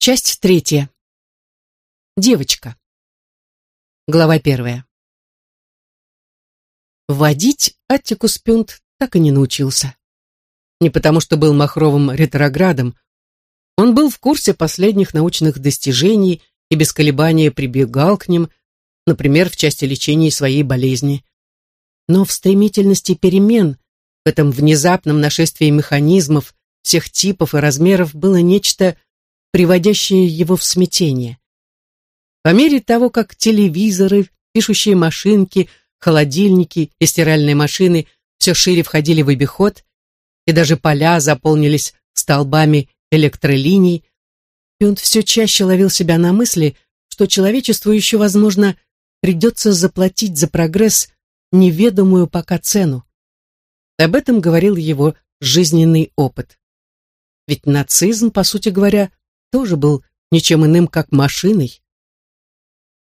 Часть третья. Девочка. Глава первая. Водить Аттикус Пюнт так и не научился. Не потому, что был махровым ретроградом. Он был в курсе последних научных достижений и без колебания прибегал к ним, например, в части лечения своей болезни. Но в стремительности перемен, в этом внезапном нашествии механизмов всех типов и размеров было нечто, приводящее его в смятение. По мере того, как телевизоры, пишущие машинки, холодильники и стиральные машины все шире входили в обиход, и даже поля заполнились столбами электролиний, и он все чаще ловил себя на мысли, что человечеству еще, возможно, придется заплатить за прогресс неведомую пока цену. Об этом говорил его жизненный опыт. Ведь нацизм, по сути говоря, тоже был ничем иным, как машиной.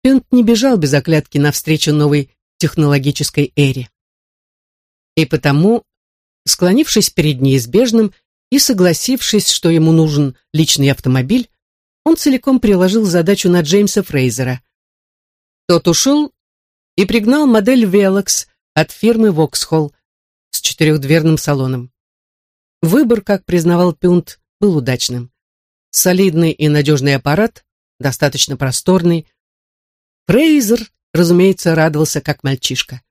Пент не бежал без оглядки навстречу новой технологической эре. И потому, склонившись перед неизбежным и согласившись, что ему нужен личный автомобиль, он целиком приложил задачу на Джеймса Фрейзера. Тот ушел и пригнал модель Velox от фирмы Vauxhall с четырехдверным салоном. Выбор, как признавал Пюнт, был удачным. Солидный и надежный аппарат, достаточно просторный. Фрейзер, разумеется, радовался как мальчишка.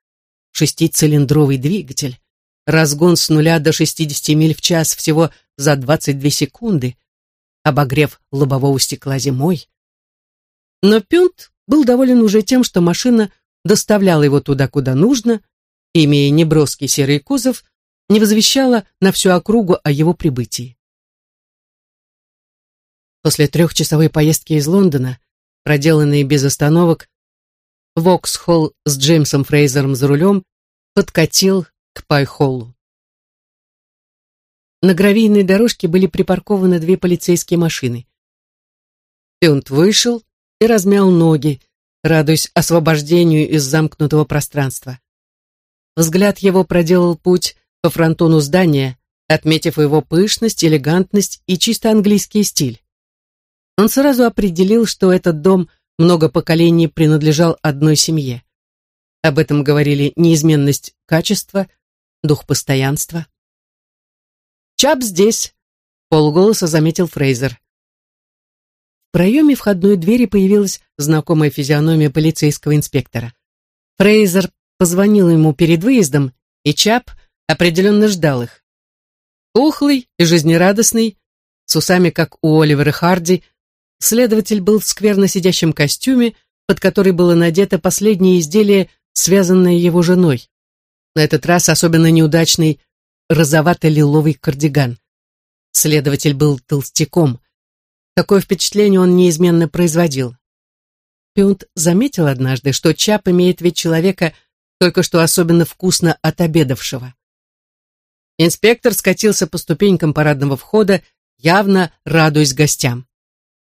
Шестицилиндровый двигатель, разгон с нуля до 60 миль в час всего за 22 секунды, обогрев лобового стекла зимой. Но Пюнт был доволен уже тем, что машина доставляла его туда, куда нужно, имея неброский серый кузов, не возвещала на всю округу о его прибытии. После трехчасовой поездки из Лондона, проделанной без остановок, Воксхолл с Джеймсом Фрейзером за рулем подкатил к Пайхоллу. На гравийной дорожке были припаркованы две полицейские машины. Пюнт вышел и размял ноги, радуясь освобождению из замкнутого пространства. Взгляд его проделал путь по фронтону здания, отметив его пышность, элегантность и чисто английский стиль. Он сразу определил, что этот дом много поколений принадлежал одной семье. Об этом говорили неизменность качества, дух постоянства. «Чап здесь!» — полголоса заметил Фрейзер. В проеме входной двери появилась знакомая физиономия полицейского инспектора. Фрейзер позвонил ему перед выездом, и Чап определенно ждал их. Ухлый и жизнерадостный, с усами, как у Оливера Харди, следователь был в скверно сидящем костюме, под который было надето последнее изделие, связанное его женой. На этот раз особенно неудачный розовато-лиловый кардиган. Следователь был толстяком. Такое впечатление он неизменно производил. Пюнт заметил однажды, что Чап имеет вид человека, только что особенно вкусно отобедавшего. Инспектор скатился по ступенькам парадного входа, явно радуясь гостям.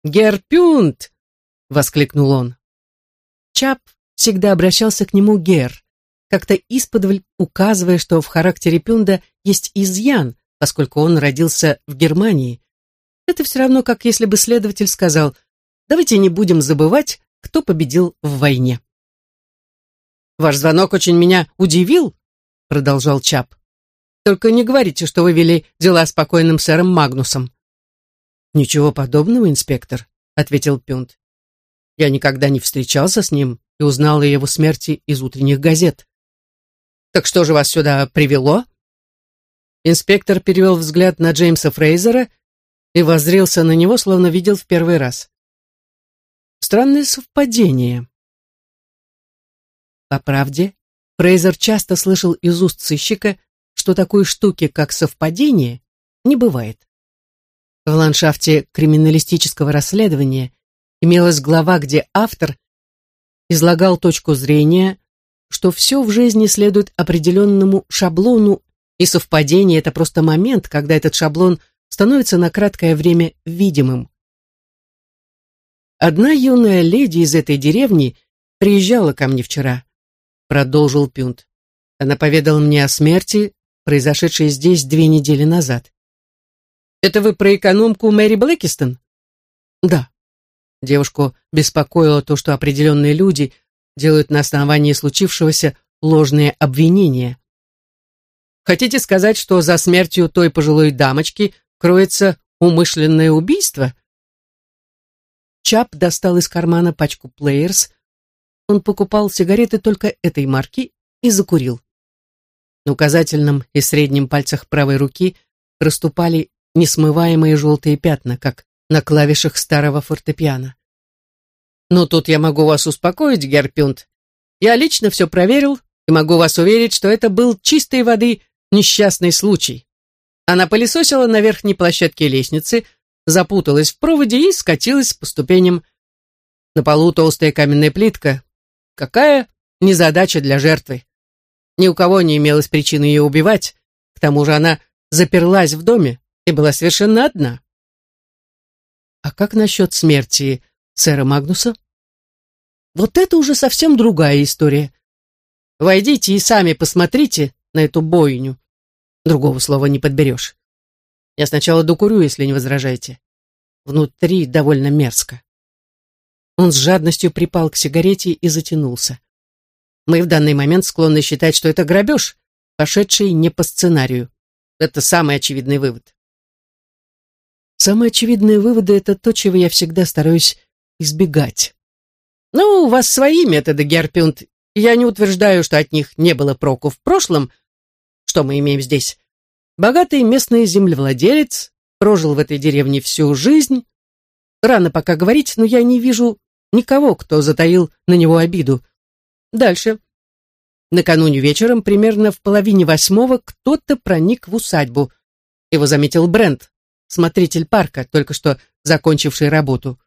«Гер-Пюнт!» — воскликнул он. Чап всегда обращался к нему Гер, как-то исподволь указывая, что в характере Пюнда есть изъян, поскольку он родился в Германии. Это все равно, как если бы следователь сказал, давайте не будем забывать, кто победил в войне. «Ваш звонок очень меня удивил», — продолжал Чап. «Только не говорите, что вы вели дела с покойным сэром Магнусом». «Ничего подобного, инспектор», — ответил Пюнт. «Я никогда не встречался с ним и узнал о его смерти из утренних газет». Так что же вас сюда привело?» Инспектор перевел взгляд на Джеймса Фрейзера и воззрелся на него, словно видел в первый раз. Странное совпадение. По правде, Фрейзер часто слышал из уст сыщика, что такой штуки, как совпадение, не бывает. В ландшафте криминалистического расследования имелась глава, где автор излагал точку зрения, что все в жизни следует определенному шаблону, и совпадение — это просто момент, когда этот шаблон становится на краткое время видимым. «Одна юная леди из этой деревни приезжала ко мне вчера», — продолжил Пюнт. Она поведала мне о смерти, произошедшей здесь две недели назад. «Это вы про экономку Мэри Блэкистон?» Да. Девушку беспокоило то, что определенные люди делают на основании случившегося ложные обвинения. Хотите сказать, что за смертью той пожилой дамочки кроется умышленное убийство? Чап достал из кармана пачку плеерс. Он покупал сигареты только этой марки и закурил. На указательном и среднем пальцах правой руки проступали несмываемые желтые пятна, как на клавишах старого фортепиано. «Но тут я могу вас успокоить, Герпюнт. Я лично все проверил и могу вас уверить, что это был чистой воды несчастный случай. Она пылесосила на верхней площадке лестницы, запуталась в проводе и скатилась по ступеням. На полу толстая каменная плитка. Какая незадача для жертвы. Ни у кого не имелось причины ее убивать. К тому же она заперлась в доме и была совершенно одна. А как насчет смерти сэра Магнуса? Вот это уже совсем другая история. Войдите и сами посмотрите на эту бойню. Другого слова не подберешь. Я сначала докурю, если не возражаете. Внутри довольно мерзко. Он с жадностью припал к сигарете и затянулся. Мы в данный момент склонны считать, что это грабеж, пошедший не по сценарию. Это самый очевидный вывод. Самые очевидные выводы — это то, чего я всегда стараюсь избегать. Ну, у вас свои методы, Герпюнд. Я не утверждаю, что от них не было проку в прошлом. Что мы имеем здесь? Богатый местный землевладелец, прожил в этой деревне всю жизнь. Рано пока говорить, но я не вижу никого, кто затаил на него обиду. Дальше. Накануне вечером, примерно в половине восьмого, кто-то проник в усадьбу. Его заметил Брент, смотритель парка, только что закончивший работу.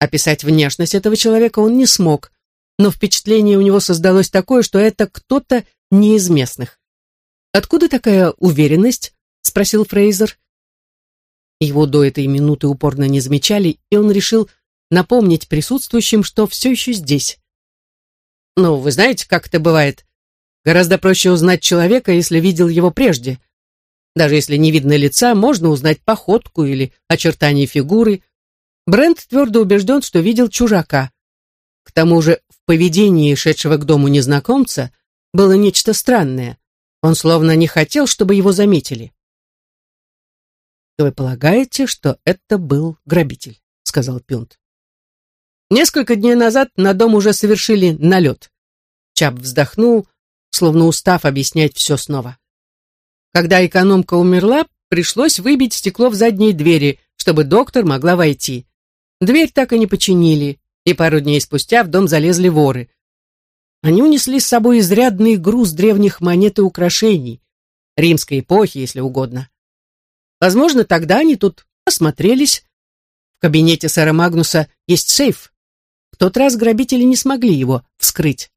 Описать внешность этого человека он не смог, но впечатление у него создалось такое, что это кто-то не из местных. «Откуда такая уверенность?» — спросил Фрейзер. Его до этой минуты упорно не замечали, и он решил напомнить присутствующим, что все еще здесь. «Ну, вы знаете, как это бывает. Гораздо проще узнать человека, если видел его прежде. Даже если не видно лица, можно узнать походку или очертания фигуры. Брент твердо убежден, что видел чужака. К тому же в поведении шедшего к дому незнакомца было нечто странное. Он словно не хотел, чтобы его заметили. «Вы полагаете, что это был грабитель?» — сказал Пюнт. Несколько дней назад на дом уже совершили налет. Чап вздохнул, словно устав объяснять все снова. Когда экономка умерла, пришлось выбить стекло в задней двери, чтобы доктор могла войти. Дверь так и не починили, и пару дней спустя в дом залезли воры. Они унесли с собой изрядный груз древних монет и украшений, римской эпохи, если угодно. Возможно, тогда они тут осмотрелись. В кабинете сэра Магнуса есть сейф. В тот раз грабители не смогли его вскрыть.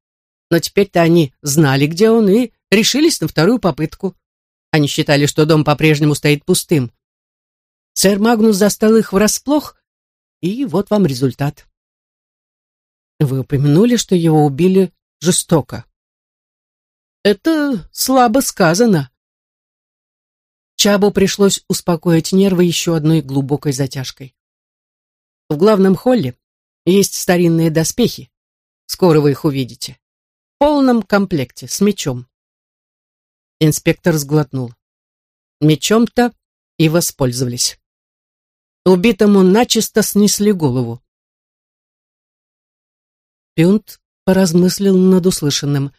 Но теперь-то они знали, где он, и решились на вторую попытку. Они считали, что дом по-прежнему стоит пустым. Сэр Магнус застал их врасплох, и вот вам результат. Вы упомянули, что его убили жестоко. Это слабо сказано. Чабу пришлось успокоить нервы еще одной глубокой затяжкой. В главном холле есть старинные доспехи. Скоро вы их увидите. В полном комплекте, с мечом. Инспектор сглотнул. Мечом-то и воспользовались. Убитому начисто снесли голову. Пюнт поразмыслил над услышанным.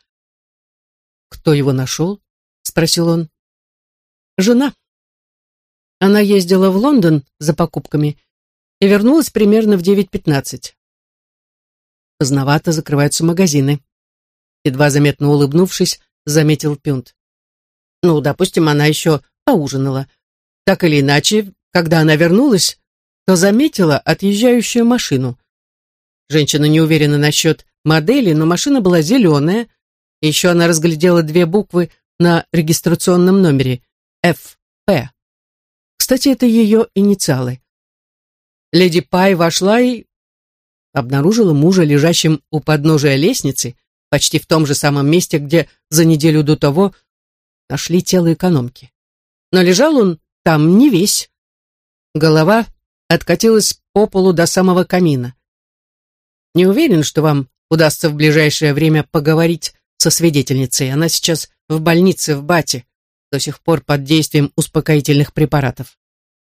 «Кто его нашел?» — спросил он. «Жена. Она ездила в Лондон за покупками и вернулась примерно в 9.15. Поздновато закрываются магазины. Едва заметно улыбнувшись, заметил Пюнт. Ну, допустим, она еще поужинала. Так или иначе, когда она вернулась, то заметила отъезжающую машину. Женщина не уверена насчет модели, но машина была зеленая. Еще она разглядела две буквы на регистрационном номере «ФП». Кстати, это ее инициалы. Леди Пай вошла и обнаружила мужа лежащим у подножия лестницы, почти в том же самом месте, где за неделю до того нашли тело экономки. Но лежал он там не весь. Голова откатилась по полу до самого камина. Не уверен, что вам удастся в ближайшее время поговорить со свидетельницей. Она сейчас в больнице в Бате, до сих пор под действием успокоительных препаратов.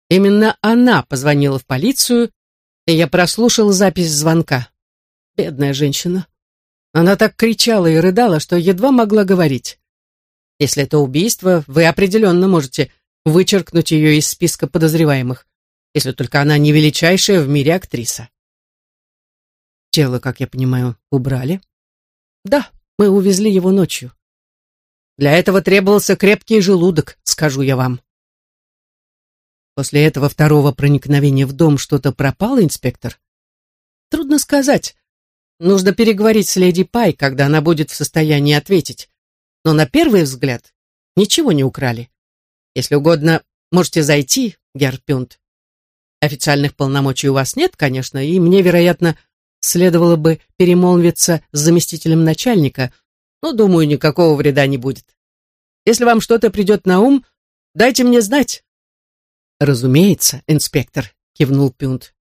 Именно она позвонила в полицию, и я прослушал запись звонка. Бедная женщина. Она так кричала и рыдала, что едва могла говорить. Если это убийство, вы определенно можете вычеркнуть ее из списка подозреваемых, если только она не величайшая в мире актриса. Тело, как я понимаю, убрали? Да, мы увезли его ночью. Для этого требовался крепкий желудок, скажу я вам. После этого второго проникновения в дом что-то пропало, инспектор? Трудно сказать. Нужно переговорить с леди Пай, когда она будет в состоянии ответить. Но на первый взгляд ничего не украли. Если угодно, можете зайти, Герпюнт. Официальных полномочий у вас нет, конечно, и мне, вероятно, следовало бы перемолвиться с заместителем начальника, но, думаю, никакого вреда не будет. Если вам что-то придет на ум, дайте мне знать. «Разумеется, инспектор», — кивнул Пюнт.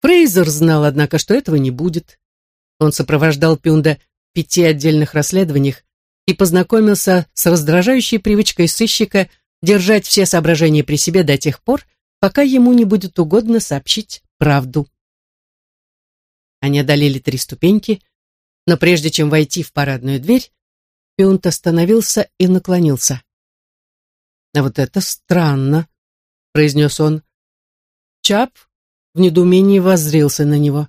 Фрейзер знал, однако, что этого не будет. Он сопровождал Пюнда пяти отдельных расследованиях и познакомился с раздражающей привычкой сыщика держать все соображения при себе до тех пор, пока ему не будет угодно сообщить правду. Они одолели три ступеньки, но прежде чем войти в парадную дверь, Пюнт остановился и наклонился. «А вот это странно», — произнес он. Чап в недоумении воззрился на него.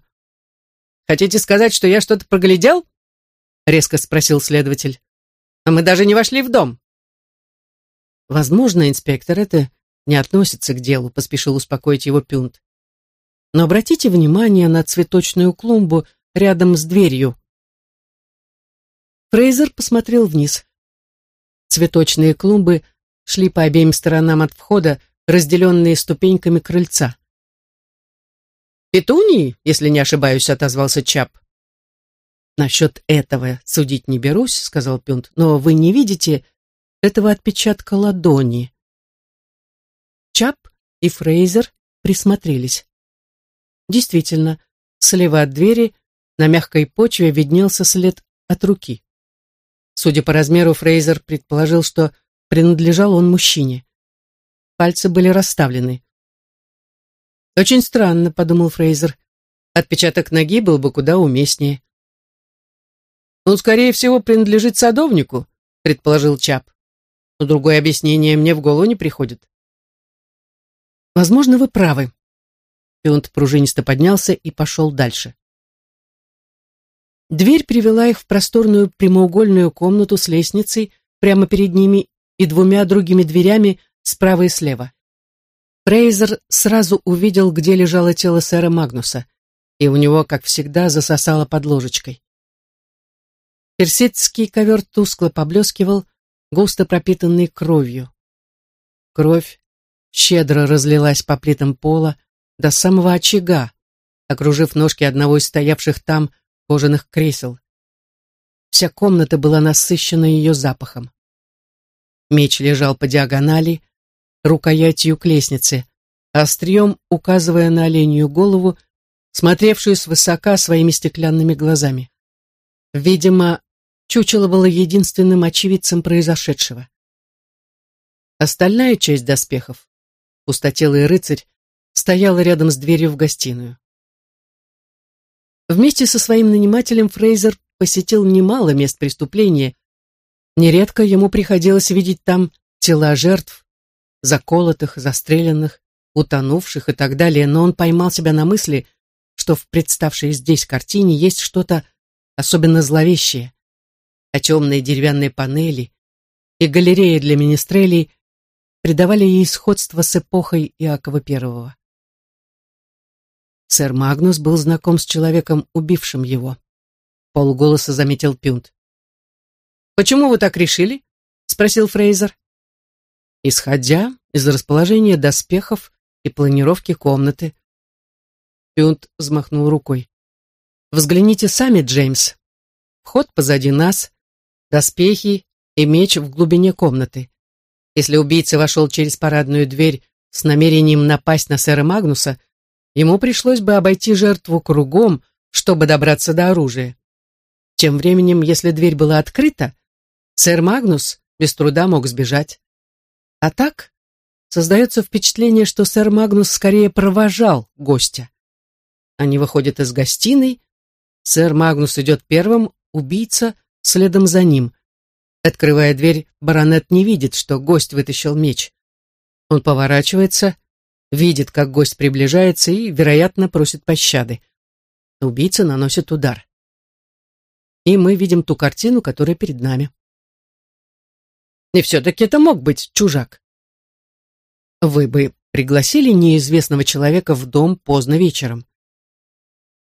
«Хотите сказать, что я что-то проглядел?» — резко спросил следователь. «А мы даже не вошли в дом». «Возможно, инспектор, это не относится к делу», — поспешил успокоить его Пюнт. «Но обратите внимание на цветочную клумбу рядом с дверью». Фрейзер посмотрел вниз. Цветочные клумбы шли по обеим сторонам от входа, разделенные ступеньками крыльца. «Петунии, если не ошибаюсь», — отозвался Чап. «Насчет этого судить не берусь», — сказал Пюнт, «но вы не видите этого отпечатка ладони». Чап и Фрейзер присмотрелись. Действительно, слева от двери на мягкой почве виднелся след от руки. Судя по размеру, Фрейзер предположил, что принадлежал он мужчине. Пальцы были расставлены. «Очень странно», — подумал Фрейзер. «Отпечаток ноги был бы куда уместнее». «Он, скорее всего, принадлежит садовнику», — предположил Чап. «Но другое объяснение мне в голову не приходит». «Возможно, вы правы». Пионт пружинисто поднялся и пошел дальше. Дверь привела их в просторную прямоугольную комнату с лестницей прямо перед ними и двумя другими дверями справа и слева. Фрейзер сразу увидел, где лежало тело сэра Магнуса, и у него, как всегда, засосало под ложечкой. Персидский ковер тускло поблескивал, густо пропитанный кровью. Кровь щедро разлилась по плитам пола до самого очага, окружив ножки одного из стоявших там кожаных кресел. Вся комната была насыщена ее запахом. Меч лежал по диагонали, рукоятью к лестнице, острием указывая на оленью голову, смотревшую свысока своими стеклянными глазами. Видимо, чучело было единственным очевидцем произошедшего. Остальная часть доспехов, пустотелый рыцарь, стояла рядом с дверью в гостиную. Вместе со своим нанимателем Фрейзер посетил немало мест преступления, Нередко ему приходилось видеть там тела жертв, заколотых, застреленных, утонувших и так далее, но он поймал себя на мысли, что в представшей здесь картине есть что-то особенно зловещее, а темные деревянные панели и галереи для министрелей придавали ей сходство с эпохой Иакова I. Сэр Магнус был знаком с человеком, убившим его. Полголоса заметил Пюнт. «Почему вы так решили?» — спросил Фрейзер. «Исходя из расположения доспехов и планировки комнаты». Пюнт взмахнул рукой. «Взгляните сами, Джеймс. Вход позади нас, доспехи и меч в глубине комнаты. Если убийца вошел через парадную дверь с намерением напасть на сэра Магнуса, ему пришлось бы обойти жертву кругом, чтобы добраться до оружия. Тем временем, если дверь была открыта, сэр Магнус без труда мог сбежать. А так создается впечатление, что сэр Магнус скорее провожал гостя. Они выходят из гостиной, сэр Магнус идет первым, убийца следом за ним. Открывая дверь, баронет не видит, что гость вытащил меч. Он поворачивается, видит, как гость приближается и, вероятно, просит пощады. Убийца наносит удар. И мы видим ту картину, которая перед нами. И все-таки это мог быть чужак. Вы бы пригласили неизвестного человека в дом поздно вечером?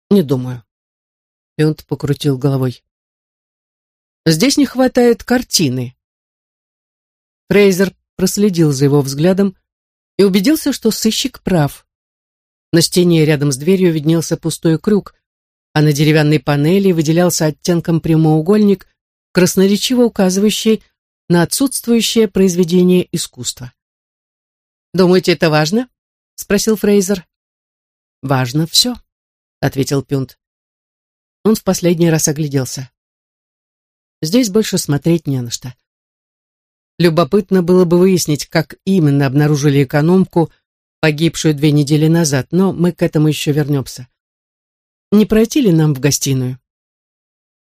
Не думаю. Пионт покрутил головой. Здесь не хватает картины. Фрейзер проследил за его взглядом и убедился, что сыщик прав. На стене рядом с дверью виднелся пустой круг, а на деревянной панели выделялся оттенком прямоугольник, красноречиво указывающий на отсутствующее произведение искусства. «Думаете, это важно?» — спросил Фрейзер. «Важно все», — ответил Пюнт. Он в последний раз огляделся. Здесь больше смотреть не на что. Любопытно было бы выяснить, как именно обнаружили экономку, погибшую две недели назад, но мы к этому еще вернемся. Не пройти ли нам в гостиную?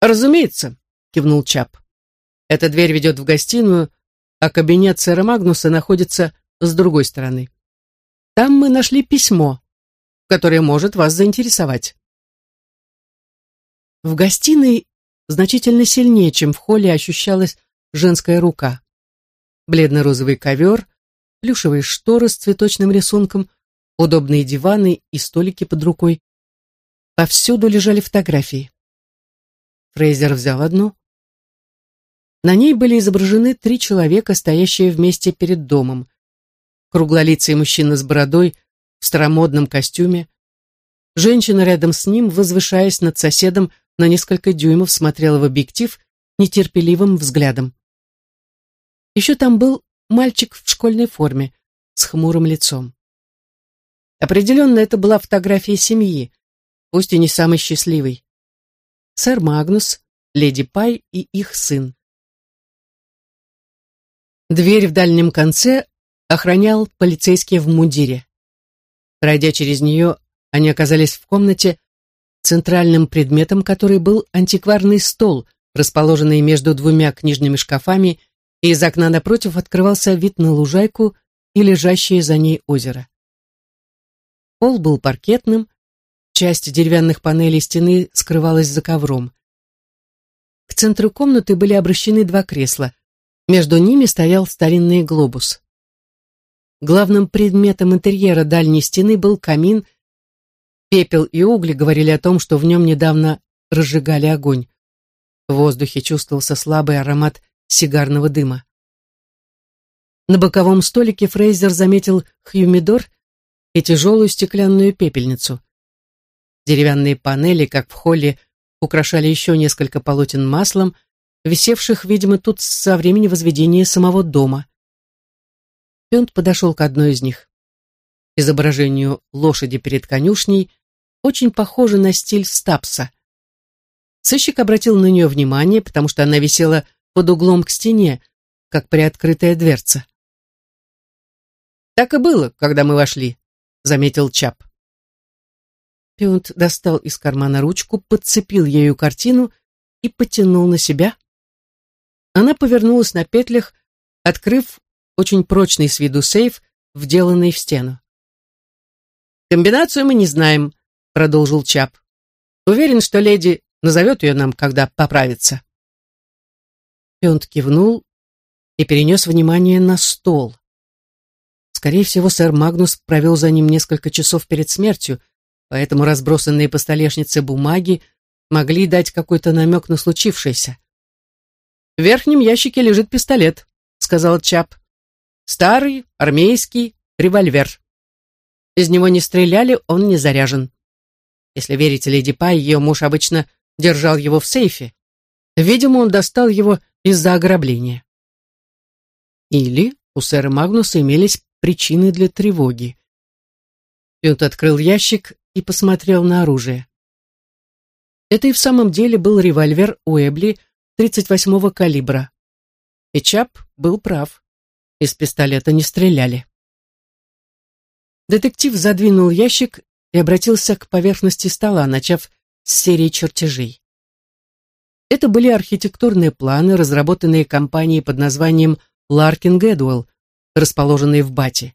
«Разумеется», — кивнул Чап. «Эта дверь ведет в гостиную, а кабинет сэра Магнуса находится с другой стороны. Там мы нашли письмо, которое может вас заинтересовать». В гостиной значительно сильнее, чем в холле, ощущалась женская рука. Бледно-розовый ковер, плюшевые шторы с цветочным рисунком, удобные диваны и столики под рукой. Повсюду лежали фотографии. Фрейзер взял одну. На ней были изображены три человека, стоящие вместе перед домом. Круглолицый мужчина с бородой в старомодном костюме. Женщина рядом с ним, возвышаясь над соседом, на несколько дюймов смотрела в объектив нетерпеливым взглядом. Еще там был мальчик в школьной форме с хмурым лицом. Определенно, это была фотография семьи, пусть и не самой счастливой. Сэр Магнус, леди Пай и их сын. Дверь в дальнем конце охранял полицейский в мундире. Пройдя через нее, они оказались в комнате, центральным предметом которой был антикварный стол, расположенный между двумя книжными шкафами, и из окна напротив открывался вид на лужайку и лежащее за ней озеро. Пол был паркетным, часть деревянных панелей стены скрывалась за ковром. К центру комнаты были обращены два кресла, между ними стоял старинный глобус. Главным предметом интерьера дальней стены был камин – Пепел и угли говорили о том, что в нем недавно разжигали огонь. В воздухе чувствовался слабый аромат сигарного дыма. На боковом столике Фрейзер заметил хьюмидор и тяжелую стеклянную пепельницу. Деревянные панели, как в холле, украшали еще несколько полотен маслом, висевших, видимо, тут со времени возведения самого дома. Пент подошел к одной из них. Изображению лошади перед конюшней очень похожа на стиль Стапса. Сыщик обратил на нее внимание, потому что она висела под углом к стене, как приоткрытая дверца. «Так и было, когда мы вошли», — заметил Чап. Пионт достал из кармана ручку, подцепил ею картину и потянул на себя. Она повернулась на петлях, открыв очень прочный с виду сейф, вделанный в стену. «Комбинацию мы не знаем», продолжил Чап. Уверен, что леди назовет ее нам, когда поправится. Пионт кивнул и перенес внимание на стол. Скорее всего, сэр Магнус провел за ним несколько часов перед смертью, поэтому разбросанные по столешнице бумаги могли дать какой-то намек на случившееся. «В верхнем ящике лежит пистолет», — сказал Чап. «Старый, армейский, револьвер. Из него не стреляли, он не заряжен. Если верить леди Пай, ее муж обычно держал его в сейфе. Видимо, он достал его из-за ограбления. Или у сэра Магнуса имелись причины для тревоги. Пют открыл ящик и посмотрел на оружие. Это и в самом деле был револьвер Уэбли 38-го калибра. И Чап был прав. Из пистолета не стреляли. Детектив задвинул ящик и обратился к поверхности стола, начав с серии чертежей. Это были архитектурные планы, разработанные компанией под названием Ларкин Гэдуэлл, расположенные в Бате.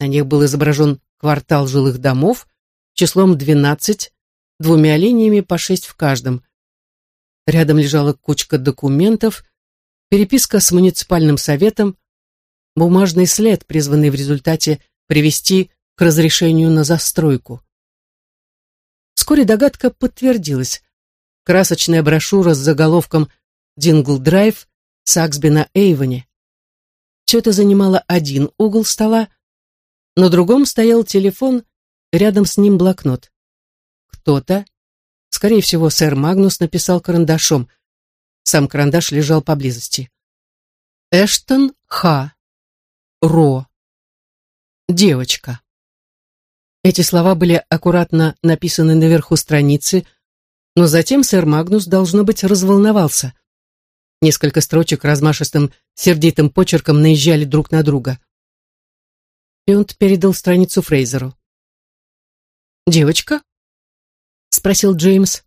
На них был изображен квартал жилых домов числом 12, двумя линиями по шесть в каждом. Рядом лежала кучка документов, переписка с муниципальным советом, бумажный след, призванный в результате привести разрешению на застройку. Вскоре догадка подтвердилась. Красочная брошюра с заголовком «Дингл Драйв» Саксби на Эйвоне. Все это занимало один угол стола, на другом стоял телефон, рядом с ним блокнот. Кто-то, скорее всего, сэр Магнус написал карандашом. Сам карандаш лежал поблизости. Эштон Х. Ро. Девочка. Эти слова были аккуратно написаны наверху страницы, но затем сэр Магнус, должно быть, разволновался. Несколько строчек размашистым, сердитым почерком наезжали друг на друга. Пионт передал страницу Фрейзеру. «Девочка?» — спросил Джеймс.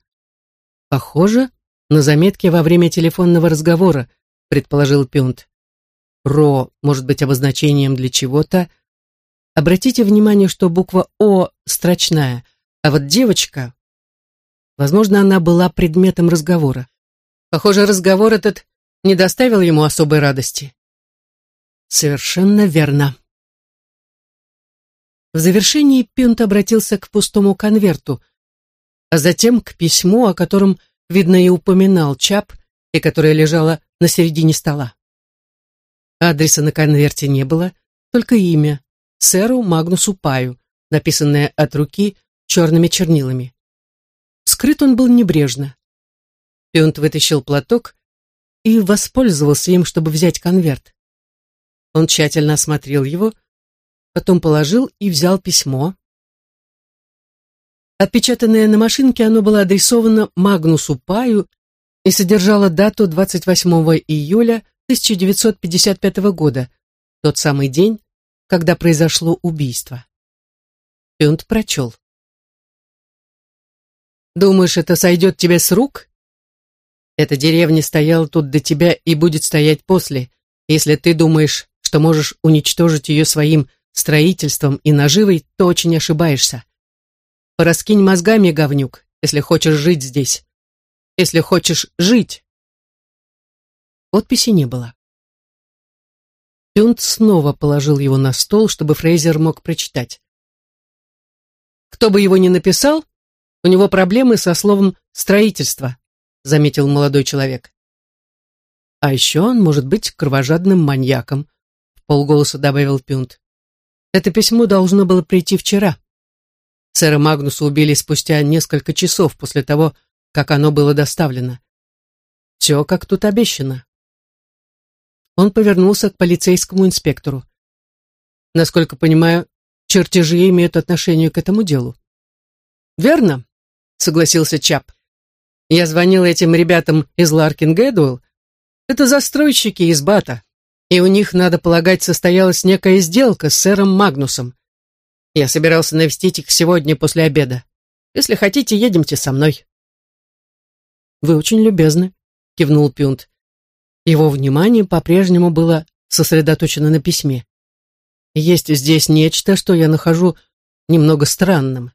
«Похоже на заметки во время телефонного разговора», — предположил Пионт. «Ро может быть обозначением для чего-то, — Обратите внимание, что буква «О» строчная, а вот девочка... Возможно, она была предметом разговора. Похоже, разговор этот не доставил ему особой радости. Совершенно верно. В завершении Пюнт обратился к пустому конверту, а затем к письму, о котором, видно, и упоминал Чап, и которое лежало на середине стола. Адреса на конверте не было, только имя сэру Магнусу Паю, написанное от руки черными чернилами. Скрыт он был небрежно. Пионт вытащил платок и воспользовался им, чтобы взять конверт. Он тщательно осмотрел его, потом положил и взял письмо. Отпечатанное на машинке, оно было адресовано Магнусу Паю и содержало дату 28 июля 1955 года, тот самый день, когда произошло убийство. Пюнт прочел. «Думаешь, это сойдет тебе с рук? Эта деревня стояла тут до тебя и будет стоять после, если ты думаешь, что можешь уничтожить ее своим строительством и наживой, то очень ошибаешься. Пораскинь мозгами, говнюк, если хочешь жить здесь. Если хочешь жить. Подписи не было. Пюнт снова положил его на стол, чтобы Фрейзер мог прочитать. «Кто бы его ни написал, у него проблемы со словом «строительство», — заметил молодой человек. «А еще он может быть кровожадным маньяком», — в полголоса добавил Пюнт. «Это письмо должно было прийти вчера. Сэра Магнуса убили спустя несколько часов после того, как оно было доставлено. Все, как тут обещано. Он повернулся к полицейскому инспектору. Насколько понимаю, чертежи имеют отношение к этому делу. Верно, согласился Чап. Я звонил этим ребятам из Ларкин Гэдуэлл. Это застройщики из Бата, и у них, надо полагать, состоялась некая сделка с сэром Магнусом. Я собирался навестить их сегодня после обеда. Если хотите, едемте со мной. Вы очень любезны, кивнул Пюнт. Его внимание по-прежнему было сосредоточено на письме. Есть здесь нечто, что я нахожу немного странным.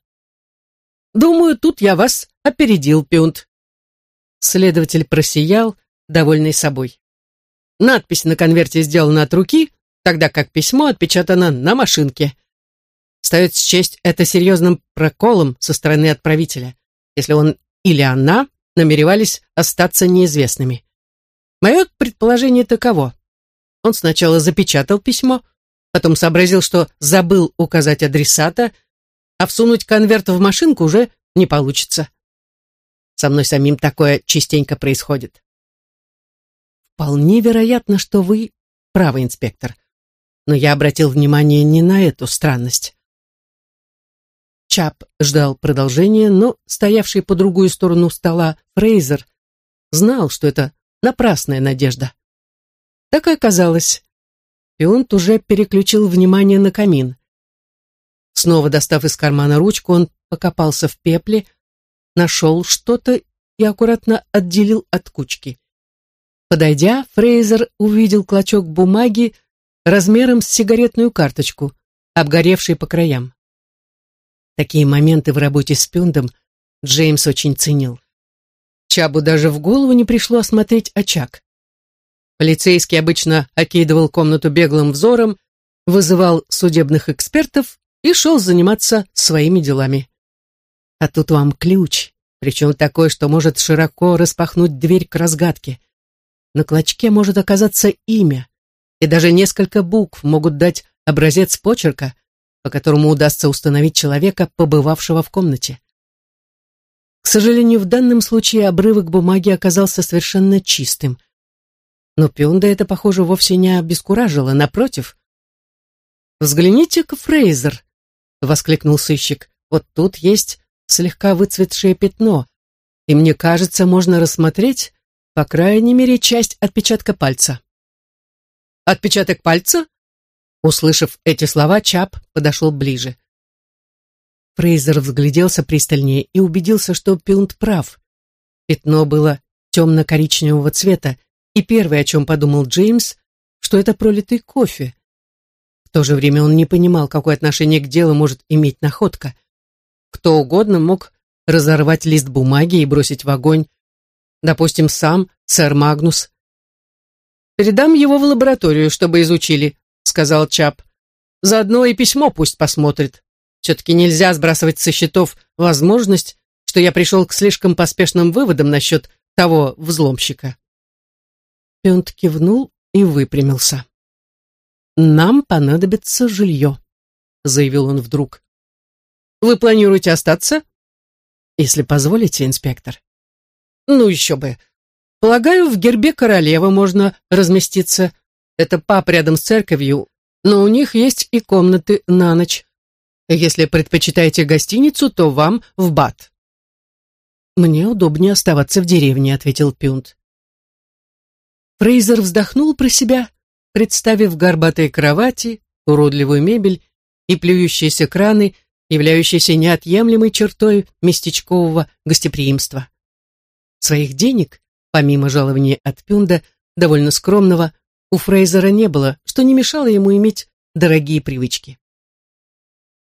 Думаю, тут я вас опередил, Пюнт. Следователь просиял, довольный собой. Надпись на конверте сделана от руки, тогда как письмо отпечатано на машинке. Стоит счесть это серьезным проколом со стороны отправителя, если он или она намеревались остаться неизвестными. Мое предположение таково. Он сначала запечатал письмо, потом сообразил, что забыл указать адресата, а всунуть конверт в машинку уже не получится. Со мной самим такое частенько происходит. Вполне вероятно, что вы правы, инспектор. но я обратил внимание не на эту странность. Чап ждал продолжения, но стоявший по другую сторону стола Фрейзер знал, что это напрасная надежда. Так и оказалось. Пионт уже переключил внимание на камин. Снова достав из кармана ручку, он покопался в пепле, нашел что-то и аккуратно отделил от кучки. Подойдя, Фрейзер увидел клочок бумаги размером с сигаретную карточку, обгоревший по краям. Такие моменты в работе с Пюндом Джеймс очень ценил. Чабу даже в голову не пришло осмотреть очаг. Полицейский обычно окидывал комнату беглым взором, вызывал судебных экспертов и шел заниматься своими делами. А тут вам ключ, причем такой, что может широко распахнуть дверь к разгадке. На клочке может оказаться имя, и даже несколько букв могут дать образец почерка, по которому удастся установить человека, побывавшего в комнате. К сожалению, в данном случае обрывок бумаги оказался совершенно чистым. Но Пионда это, похоже, вовсе не обескуражило, напротив. «Взгляните-ка, Фрейзер!» — воскликнул сыщик. «Вот тут есть слегка выцветшее пятно, и мне кажется, можно рассмотреть, по крайней мере, часть отпечатка пальца». «Отпечаток пальца?» Услышав эти слова, Чап подошел ближе. Фрейзер взгляделся пристальнее и убедился, что Пюнт прав. Пятно было темно-коричневого цвета, и первое, о чем подумал Джеймс, что это пролитый кофе. В то же время он не понимал, какое отношение к делу может иметь находка. Кто угодно мог разорвать лист бумаги и бросить в огонь. Допустим, сам сэр Магнус. «Передам его в лабораторию, чтобы изучили», — сказал Чап. «Заодно и письмо пусть посмотрит». Все-таки нельзя сбрасывать со счетов возможность, что я пришел к слишком поспешным выводам насчет того взломщика. Пент кивнул и выпрямился. «Нам понадобится жилье», — заявил он вдруг. «Вы планируете остаться?» «Если позволите, инспектор». «Ну еще бы. Полагаю, в гербе королевы можно разместиться. Это пап рядом с церковью, но у них есть и комнаты на ночь. Если предпочитаете гостиницу, то вам в Бат». «Мне удобнее оставаться в деревне», — ответил Пюнт. Фрейзер вздохнул про себя, представив горбатые кровати, уродливую мебель и плюющиеся краны, являющиеся неотъемлемой чертой местечкового гостеприимства. Своих денег, помимо жалования от Пюнда, довольно скромного, у Фрейзера не было, что не мешало ему иметь дорогие привычки.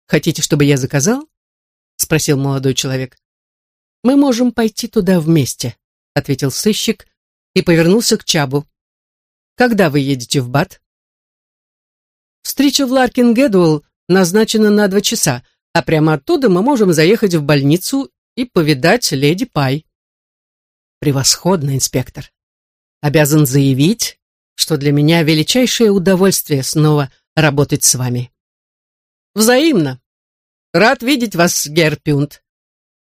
«Хотите, чтобы я заказал?» — спросил молодой человек. «Мы можем пойти туда вместе», — ответил сыщик и повернулся к Чабу. «Когда вы едете в Бат?» «Встреча в Ларкин-Гэдуэлл назначена на два часа, а прямо оттуда мы можем заехать в больницу и повидать леди Пай». «Превосходно, инспектор. Обязан заявить, что для меня величайшее удовольствие снова работать с вами». Взаимно. Рад видеть вас, Герпюнт.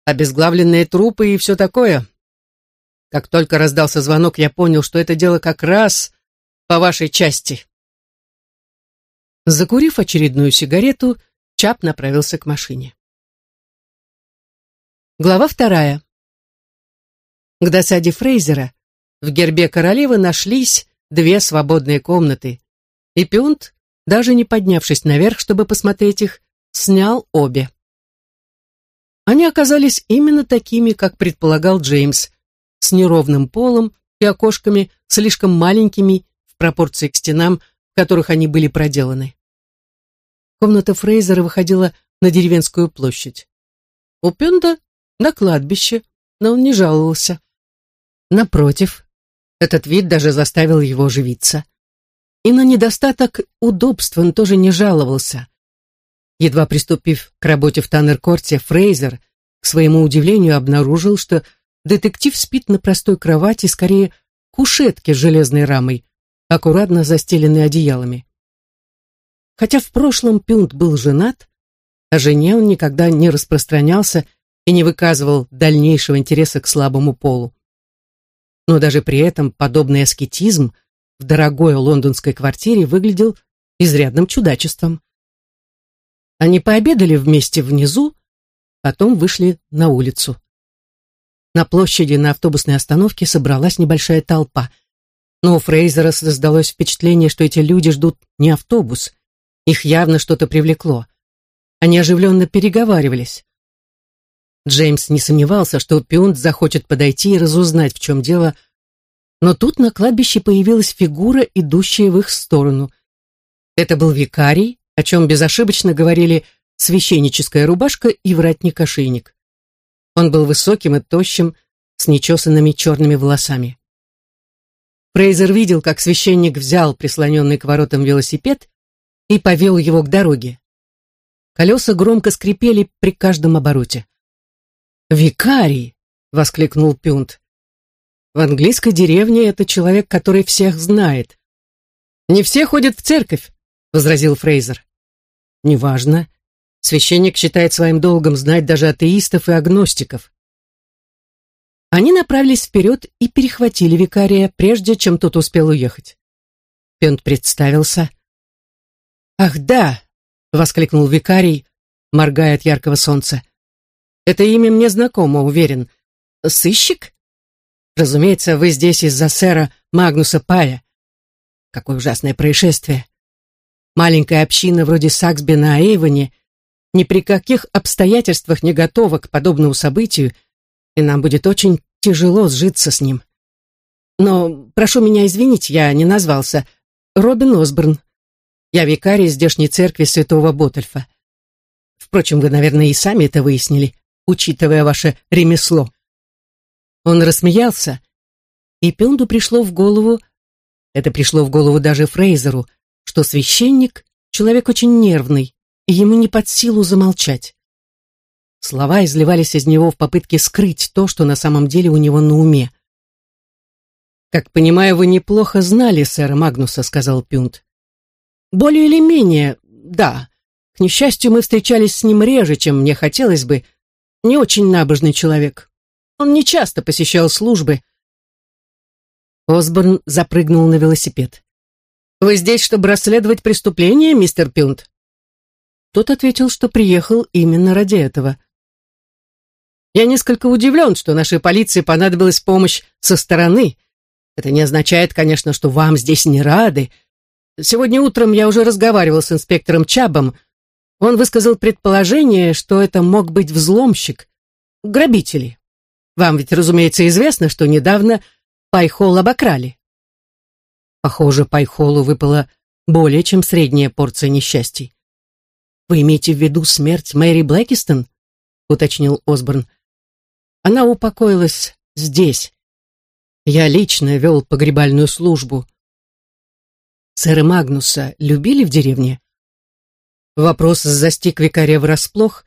Обезглавленные трупы и все такое. Как только раздался звонок, я понял, что это дело как раз по вашей части. Закурив очередную сигарету, Чап направился к машине. Глава вторая. К досаде Фрейзера в гербе королевы нашлись две свободные комнаты, и Пюнт даже не поднявшись наверх, чтобы посмотреть их, снял обе. Они оказались именно такими, как предполагал Джеймс, с неровным полом и окошками слишком маленькими в пропорции к стенам, в которых они были проделаны. Комната Фрейзера выходила на деревенскую площадь. У Пенда на кладбище, но он не жаловался. Напротив, этот вид даже заставил его оживиться. И на недостаток удобств он тоже не жаловался. Едва приступив к работе в Таннер-корте, Фрейзер, к своему удивлению, обнаружил, что детектив спит на простой кровати, скорее кушетке с железной рамой, аккуратно застеленной одеялами. Хотя в прошлом Пюнт был женат, о жене он никогда не распространялся и не выказывал дальнейшего интереса к слабому полу. Но даже при этом подобный аскетизм – в дорогой лондонской квартире выглядел изрядным чудачеством. Они пообедали вместе внизу, потом вышли на улицу. На площади на автобусной остановке собралась небольшая толпа. Но у Фрейзера создалось впечатление, что эти люди ждут не автобус. Их явно что-то привлекло. Они оживленно переговаривались. Джеймс не сомневался, что Пионт захочет подойти и разузнать, в чем дело, но тут на кладбище появилась фигура, идущая в их сторону. Это был викарий, о чем безошибочно говорили священническая рубашка и вратник-ошейник. Он был высоким и тощим, с нечесанными черными волосами. Фрейзер видел, как священник взял прислоненный к воротам велосипед и повел его к дороге. Колеса громко скрипели при каждом обороте. «Викарий!» — воскликнул Пюнт. «В английской деревне это человек, который всех знает». «Не все ходят в церковь», — возразил Фрейзер. «Неважно. Священник считает своим долгом знать даже атеистов и агностиков». Они направились вперед и перехватили викария, прежде чем тот успел уехать. Пюнт представился. «Ах, да!» — воскликнул викарий, моргая от яркого солнца. Это имя мне знакомо, уверен. Сыщик? Разумеется, вы здесь из-за сэра Магнуса Пая. Какое ужасное происшествие. Маленькая община вроде Саксби на Эйвоне ни при каких обстоятельствах не готова к подобному событию, и нам будет очень тяжело сжиться с ним. Но прошу меня извинить, я не назвался. Робин Осборн. Я викарий здешней церкви святого Ботальфа. Впрочем, вы, наверное, и сами это выяснили учитывая ваше ремесло». Он рассмеялся, и Пенду пришло в голову, это пришло в голову даже Фрейзеру, что священник — человек очень нервный, и ему не под силу замолчать. Слова изливались из него в попытке скрыть то, что на самом деле у него на уме. «Как понимаю, вы неплохо знали сэра Магнуса», — сказал Пюнт. «Более или менее, да. К несчастью, мы встречались с ним реже, чем мне хотелось бы, не очень набожный человек. Он не часто посещал службы. Осборн запрыгнул на велосипед. «Вы здесь, чтобы расследовать преступление, мистер Пюнт?» Тот ответил, что приехал именно ради этого. «Я несколько удивлен, что нашей полиции понадобилась помощь со стороны. Это не означает, конечно, что вам здесь не рады. Сегодня утром я уже разговаривал с инспектором Чабом, он высказал предположение, что это мог быть взломщик, грабители. Вам ведь, разумеется, известно, что недавно Пайхол обокрали. Похоже, Пайхолу выпала более чем средняя порция несчастий. «Вы имеете в виду смерть Мэри Блэкистон?» — уточнил Осборн. «Она упокоилась здесь. Я лично вел погребальную службу». «Сэра Магнуса любили в деревне?» Вопрос застиг викария врасплох,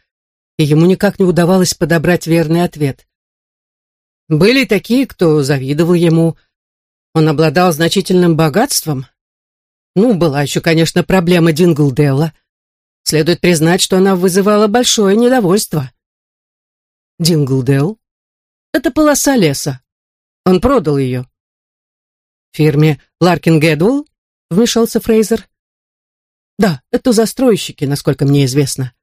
и ему никак не удавалось подобрать верный ответ. Были такие, кто завидовал ему. Он обладал значительным богатством. Ну, была еще, конечно, проблема Динглделла. Следует признать, что она вызывала большое недовольство. Динглдел? Это полоса леса. Он продал ее. Фирме Ларкин Гэдуэлл вмешался Фрейзер. Да, это застройщики, насколько мне известно.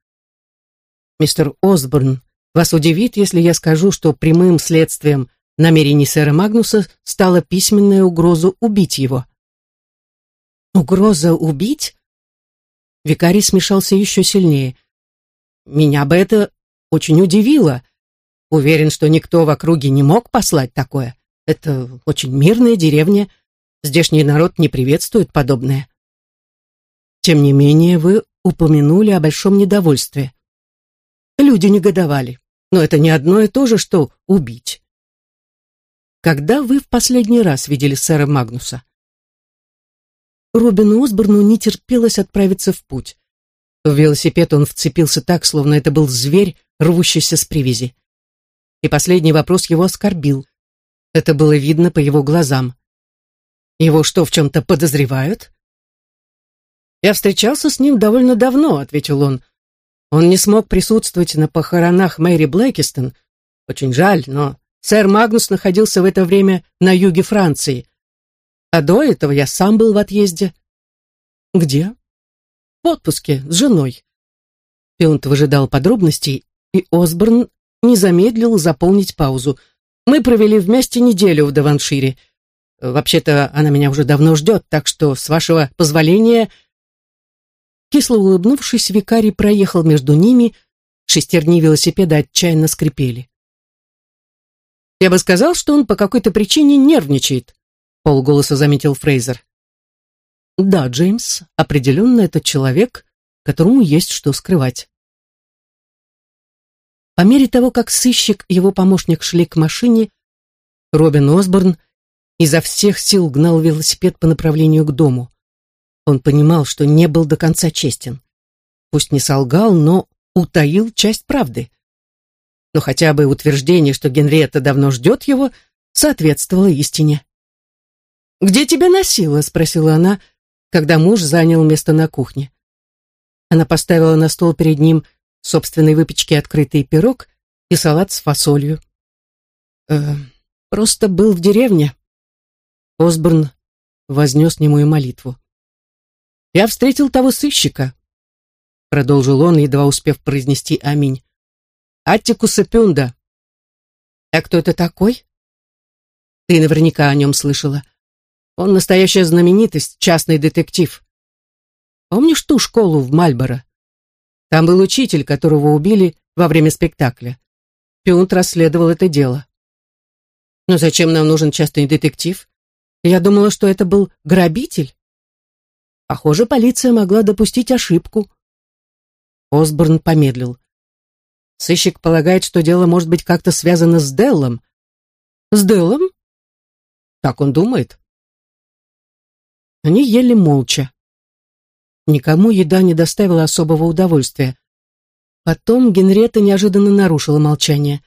Мистер Осборн, вас удивит, если я скажу, что прямым следствием намерений сэра Магнуса стала письменная угроза убить его. Угроза убить? Викарий смешался еще сильнее. Меня бы это очень удивило. Уверен, что никто в округе не мог послать такое. Это очень мирная деревня. Здешний народ не приветствует подобное. Тем не менее, вы упомянули о большом недовольстве. Люди негодовали, но это не одно и то же, что убить. Когда вы в последний раз видели сэра Магнуса? Робину Осборну не терпелось отправиться в путь. В велосипед он вцепился так, словно это был зверь, рвущийся с привязи. И последний вопрос его оскорбил. Это было видно по его глазам. Его что, в чем-то подозревают? «Я встречался с ним довольно давно», — ответил он. «Он не смог присутствовать на похоронах Мэри Блэкистон. Очень жаль, но сэр Магнус находился в это время на юге Франции. А до этого я сам был в отъезде». «Где?» в отпуске с женой. Пионт выжидал подробностей, и Осборн не замедлил заполнить паузу. Мы провели вместе неделю в Даваншире. Вообще-то она меня уже давно ждет, так что, с вашего позволения... Кисло улыбнувшись, викарий проехал между ними, шестерни велосипеда отчаянно скрипели. «Я бы сказал, что он по какой-то причине нервничает», — полголоса заметил Фрейзер. «Да, Джеймс, определенно этот человек, которому есть что скрывать». По мере того, как сыщик и его помощник шли к машине, Робин Осборн изо всех сил гнал велосипед по направлению к дому. Он понимал, что не был до конца честен. Пусть не солгал, но утаил часть правды. Но хотя бы утверждение, что Генриетта давно ждет его, соответствовало истине. «Где тебя носило?» — спросила она, когда муж занял место на кухне. Она поставила на стол перед ним собственной выпечки открытый пирог и салат с фасолью. «Э, «Просто был в деревне». Осборн вознес немую молитву. «Я встретил того сыщика», — продолжил он, едва успев произнести «Аминь». «Аттикуса Пюнда». «А кто это такой?» «Ты наверняка о нем слышала. Он настоящая знаменитость, частный детектив. Помнишь ту школу в Мальборо? Там был учитель, которого убили во время спектакля. Пюнт расследовал это дело. Но зачем нам нужен частный детектив? Я думала, что это был грабитель. Похоже, полиция могла допустить ошибку. Осборн помедлил. Сыщик полагает, что дело может быть как-то связано с Деллом. С Деллом? Так он думает. Они ели молча. Никому еда не доставила особого удовольствия. Потом Генрета неожиданно нарушила молчание.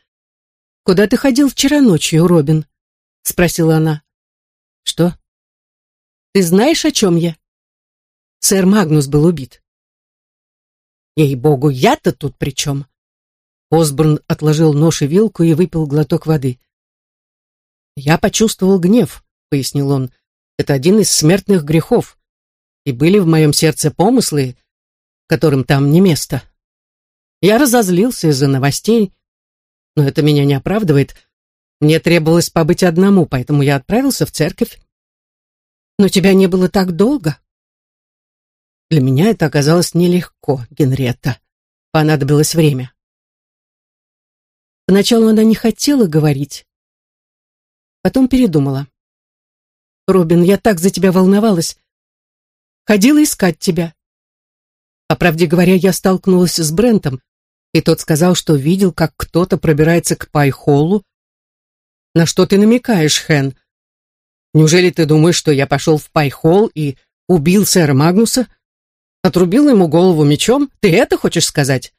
«Куда ты ходил вчера ночью, Робин?» — спросила она. «Что?» «Ты знаешь, о чем я?» Сэр Магнус был убит. «Ей-богу, я-то тут при чем?» Осборн отложил нож и вилку и выпил глоток воды. «Я почувствовал гнев», — пояснил он. «Это один из смертных грехов и были в моем сердце помыслы, которым там не место. Я разозлился из-за новостей, но это меня не оправдывает. Мне требовалось побыть одному, поэтому я отправился в церковь. Но тебя не было так долго. Для меня это оказалось нелегко, Генретта. Понадобилось время. Поначалу она не хотела говорить. Потом передумала. «Робин, я так за тебя волновалась. Ходила искать тебя. По правде говоря, я столкнулась с Брентом, и тот сказал, что видел, как кто-то пробирается к Пайхоллу. На что ты намекаешь, Хэн? Неужели ты думаешь, что я пошел в Пайхолл и убил сэра Магнуса? Отрубил ему голову мечом? Ты это хочешь сказать?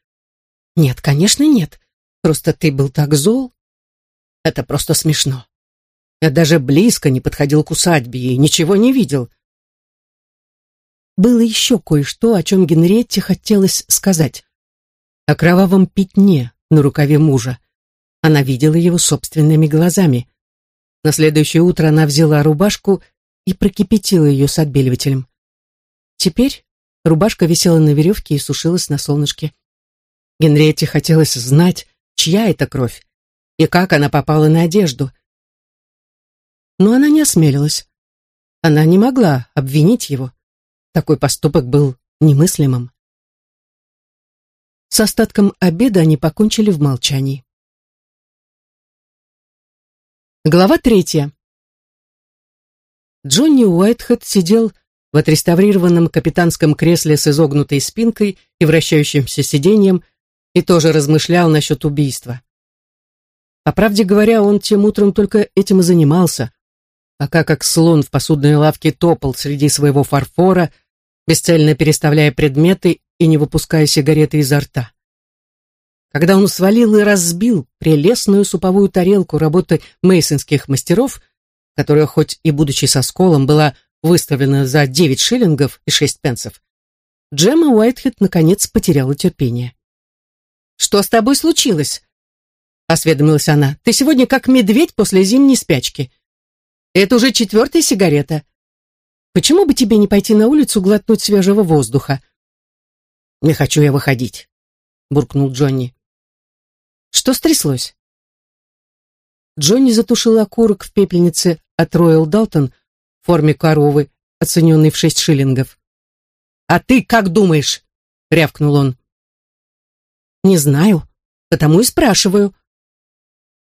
Нет, конечно, нет. Просто ты был так зол. Это просто смешно. Я даже близко не подходил к усадьбе и ничего не видел было еще кое-что, о чем Генриетте хотелось сказать. О кровавом пятне на рукаве мужа. Она видела его собственными глазами. На следующее утро она взяла рубашку и прокипятила ее с отбеливателем. Теперь рубашка висела на веревке и сушилась на солнышке. Генриетте хотелось знать, чья это кровь и как она попала на одежду. Но она не осмелилась. Она не могла обвинить его. Такой поступок был немыслимым. С остатком обеда они покончили в молчании. Глава третья. Джонни Уайтхед сидел в отреставрированном капитанском кресле с изогнутой спинкой и вращающимся сиденьем и тоже размышлял насчет убийства. По правде говоря, он тем утром только этим и занимался, пока как слон в посудной лавке топал среди своего фарфора, бесцельно переставляя предметы и не выпуская сигареты изо рта. Когда он свалил и разбил прелестную суповую тарелку работы мейсонских мастеров, которая, хоть и будучи со сколом, была выставлена за девять шиллингов и шесть пенсов, Джемма Уайтхед наконец потеряла терпение. «Что с тобой случилось?» — осведомилась она. «Ты сегодня как медведь после зимней спячки. Это уже четвертая сигарета. Почему бы тебе не пойти на улицу глотнуть свежего воздуха? «Не хочу я выходить», — буркнул Джонни. «Что стряслось?» Джонни затушил окурок в пепельнице от Роyal Далтон в форме коровы, оцененной в шесть шиллингов. «А ты как думаешь?» — рявкнул он. «Не знаю, потому и спрашиваю».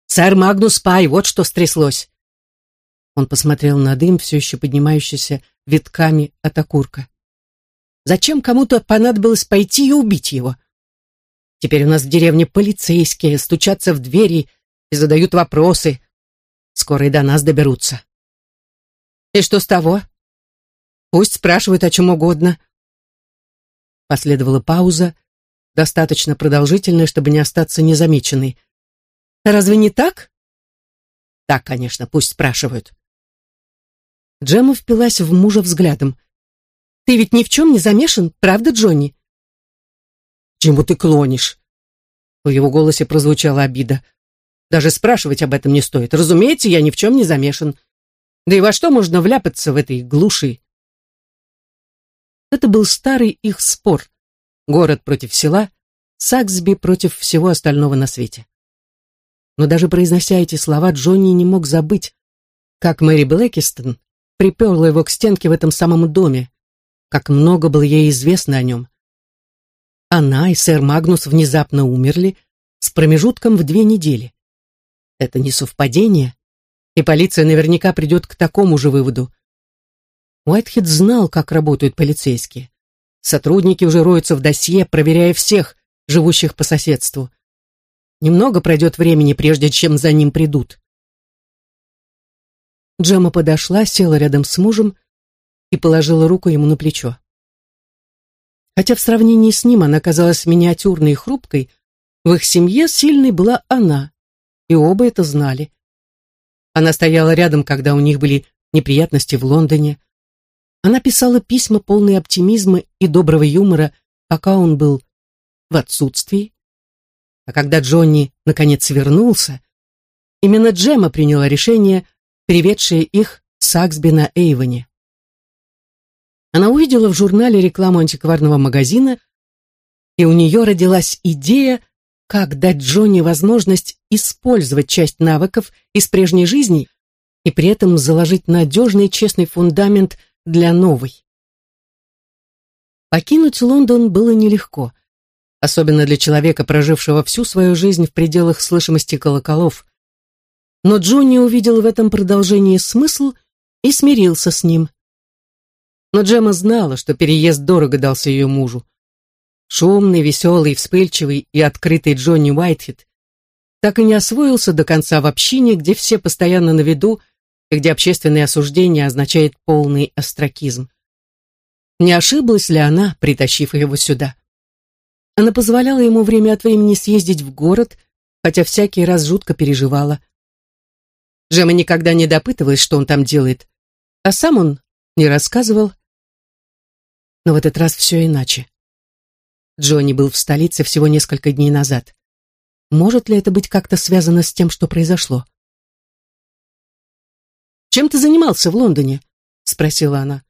«Сэр Магнус Пай, вот что стряслось!» Он посмотрел на дым, все еще поднимающийся витками от окурка. «Зачем кому-то понадобилось пойти и убить его? Теперь у нас в деревне полицейские стучатся в двери и задают вопросы. Скоро и до нас доберутся». «И что с того?» «Пусть спрашивают о чем угодно». Последовала пауза, достаточно продолжительная, чтобы не остаться незамеченной. «Разве не так?» «Так, конечно, пусть спрашивают». Джемма впилась в мужа взглядом. «Ты ведь ни в чем не замешан, правда, Джонни?» «Чему ты клонишь?» В его голосе прозвучала обида. «Даже спрашивать об этом не стоит. Разумеется, я ни в чем не замешан. Да и во что можно вляпаться в этой глуши?» Это был старый их спор. Город против села, Саксби против всего остального на свете. Но даже произнося эти слова, Джонни не мог забыть, как Мэри Блэкистон приперла его к стенке в этом самом доме, как много было ей известно о нем. Она и сэр Магнус внезапно умерли с промежутком в две недели. Это не совпадение, и полиция наверняка придет к такому же выводу. Уайтхед знал, как работают полицейские. Сотрудники уже роются в досье, проверяя всех, живущих по соседству. Немного пройдет времени, прежде чем за ним придут. Джема подошла, села рядом с мужем и положила руку ему на плечо. Хотя в сравнении с ним она казалась миниатюрной и хрупкой, в их семье сильной была она, и оба это знали. Она стояла рядом, когда у них были неприятности в Лондоне. Она писала письма, полные оптимизма и доброго юмора, пока он был в отсутствии. А когда Джонни наконец вернулся, именно Джема приняла решение приведшие их в Саксби на Эйвоне. Она увидела в журнале рекламу антикварного магазина, и у нее родилась идея, как дать Джонни возможность использовать часть навыков из прежней жизни и при этом заложить надежный честный фундамент для новой. Покинуть Лондон было нелегко, особенно для человека, прожившего всю свою жизнь в пределах слышимости колоколов, но Джонни увидел в этом продолжении смысл и смирился с ним. Но Джема знала, что переезд дорого дался ее мужу. Шумный, веселый, вспыльчивый и открытый Джонни Уайтхед так и не освоился до конца в общине, где все постоянно на виду и где общественное осуждение означает полный остракизм. Не ошиблась ли она, притащив его сюда? Она позволяла ему время от времени съездить в город, хотя всякий раз жутко переживала – Джема никогда не допытывалась, что он там делает, а сам он не рассказывал. Но в этот раз все иначе. Джонни был в столице всего несколько дней назад. Может ли это быть как-то связано с тем, что произошло? «Чем ты занимался в Лондоне?» — спросила она.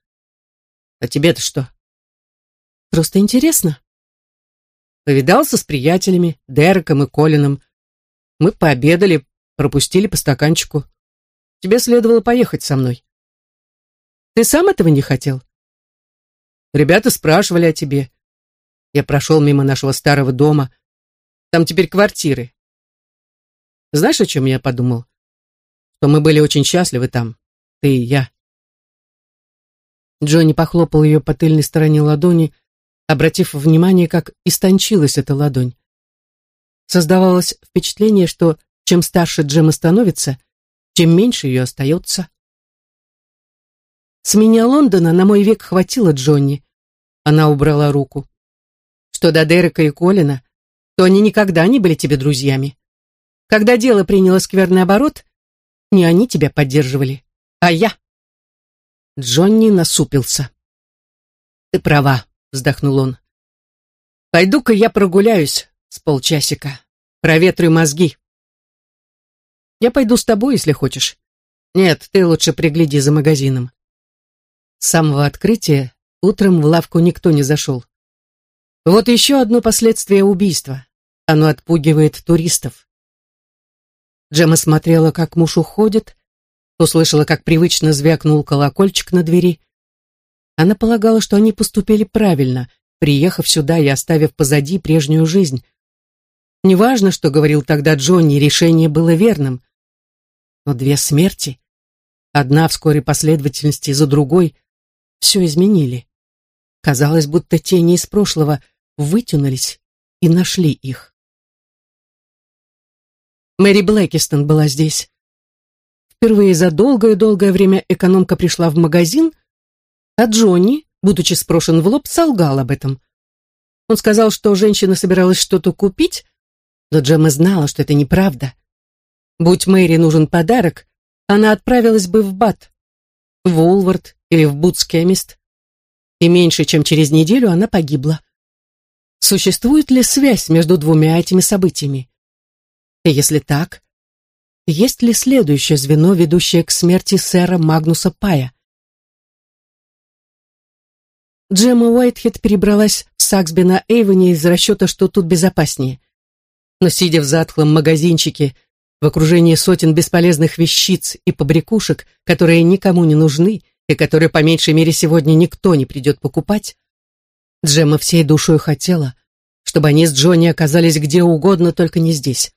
«А тебе-то что?» «Просто интересно». Повидался с приятелями, Дереком и Колином. Мы пообедали, пропустили по стаканчику. Тебе следовало поехать со мной. Ты сам этого не хотел? Ребята спрашивали о тебе. Я прошел мимо нашего старого дома. Там теперь квартиры. Знаешь, о чем я подумал? Что мы были очень счастливы там, ты и я. Джонни похлопал ее по тыльной стороне ладони, обратив внимание, как истончилась эта ладонь. Создавалось впечатление, что чем старше Джема становится, тем меньше ее остается. С меня Лондона на мой век хватило Джонни. Она убрала руку. Что до Дерека и Колина, то они никогда не были тебе друзьями. Когда дело приняло скверный оборот, не они тебя поддерживали, а я. Джонни насупился. «Ты права», — вздохнул он. «Пойду-ка я прогуляюсь с полчасика, проветрю мозги». Я пойду с тобой, если хочешь. Нет, ты лучше пригляди за магазином. С самого открытия утром в лавку никто не зашел. Вот еще одно последствие убийства. Оно отпугивает туристов. Джема смотрела, как муж уходит, услышала, как привычно звякнул колокольчик на двери. Она полагала, что они поступили правильно, приехав сюда и оставив позади прежнюю жизнь. Неважно, что говорил тогда Джонни, решение было верным. Но две смерти, одна в скорой последовательности за другой, все изменили. Казалось, будто тени из прошлого вытянулись и нашли их. Мэри Блэкистон была здесь. Впервые за долгое-долгое время экономка пришла в магазин, а Джонни, будучи спрошен в лоб, солгал об этом. Он сказал, что женщина собиралась что-то купить, но Джемма знала, что это неправда. Будь Мэри нужен подарок, она отправилась бы в Бат, в Улвард или в Бутскемист, и меньше чем через неделю она погибла. Существует ли связь между двумя этими событиями? И если так, есть ли следующее звено, ведущее к смерти сэра Магнуса Пая? Джемма Уайтхед перебралась в Саксби на Эйвоне из расчета, что тут безопаснее. Но сидя в затхлом магазинчике, в окружении сотен бесполезных вещиц и побрякушек, которые никому не нужны и которые, по меньшей мере, сегодня никто не придет покупать, Джемма всей душой хотела, чтобы они с Джонни оказались где угодно, только не здесь.